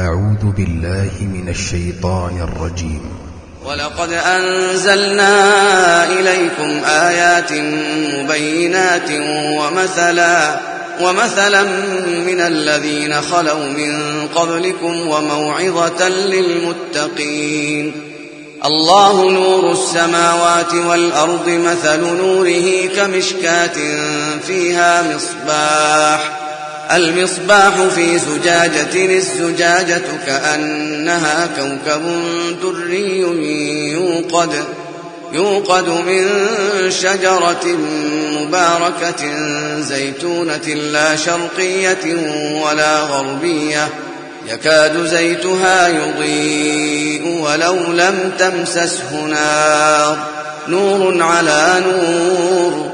أعوذ بالله من الشيطان الرجيم. ولقد أنزلنا إليكم آيات مبينات ومثلا ومثلا من الذين خلوا من قبلكم وموعظة للمتقين. الله نور السماوات والأرض مثل نوره كمشكاة فيها مصباح. المصباح في زجاجة الزجاجة كأنها كوكب دري يوقد يوقد من شجرة مباركة زيتونة لا شرقية ولا غربية. يكاد زيتها يضيء ولو لم تمسسه نار. نور على نور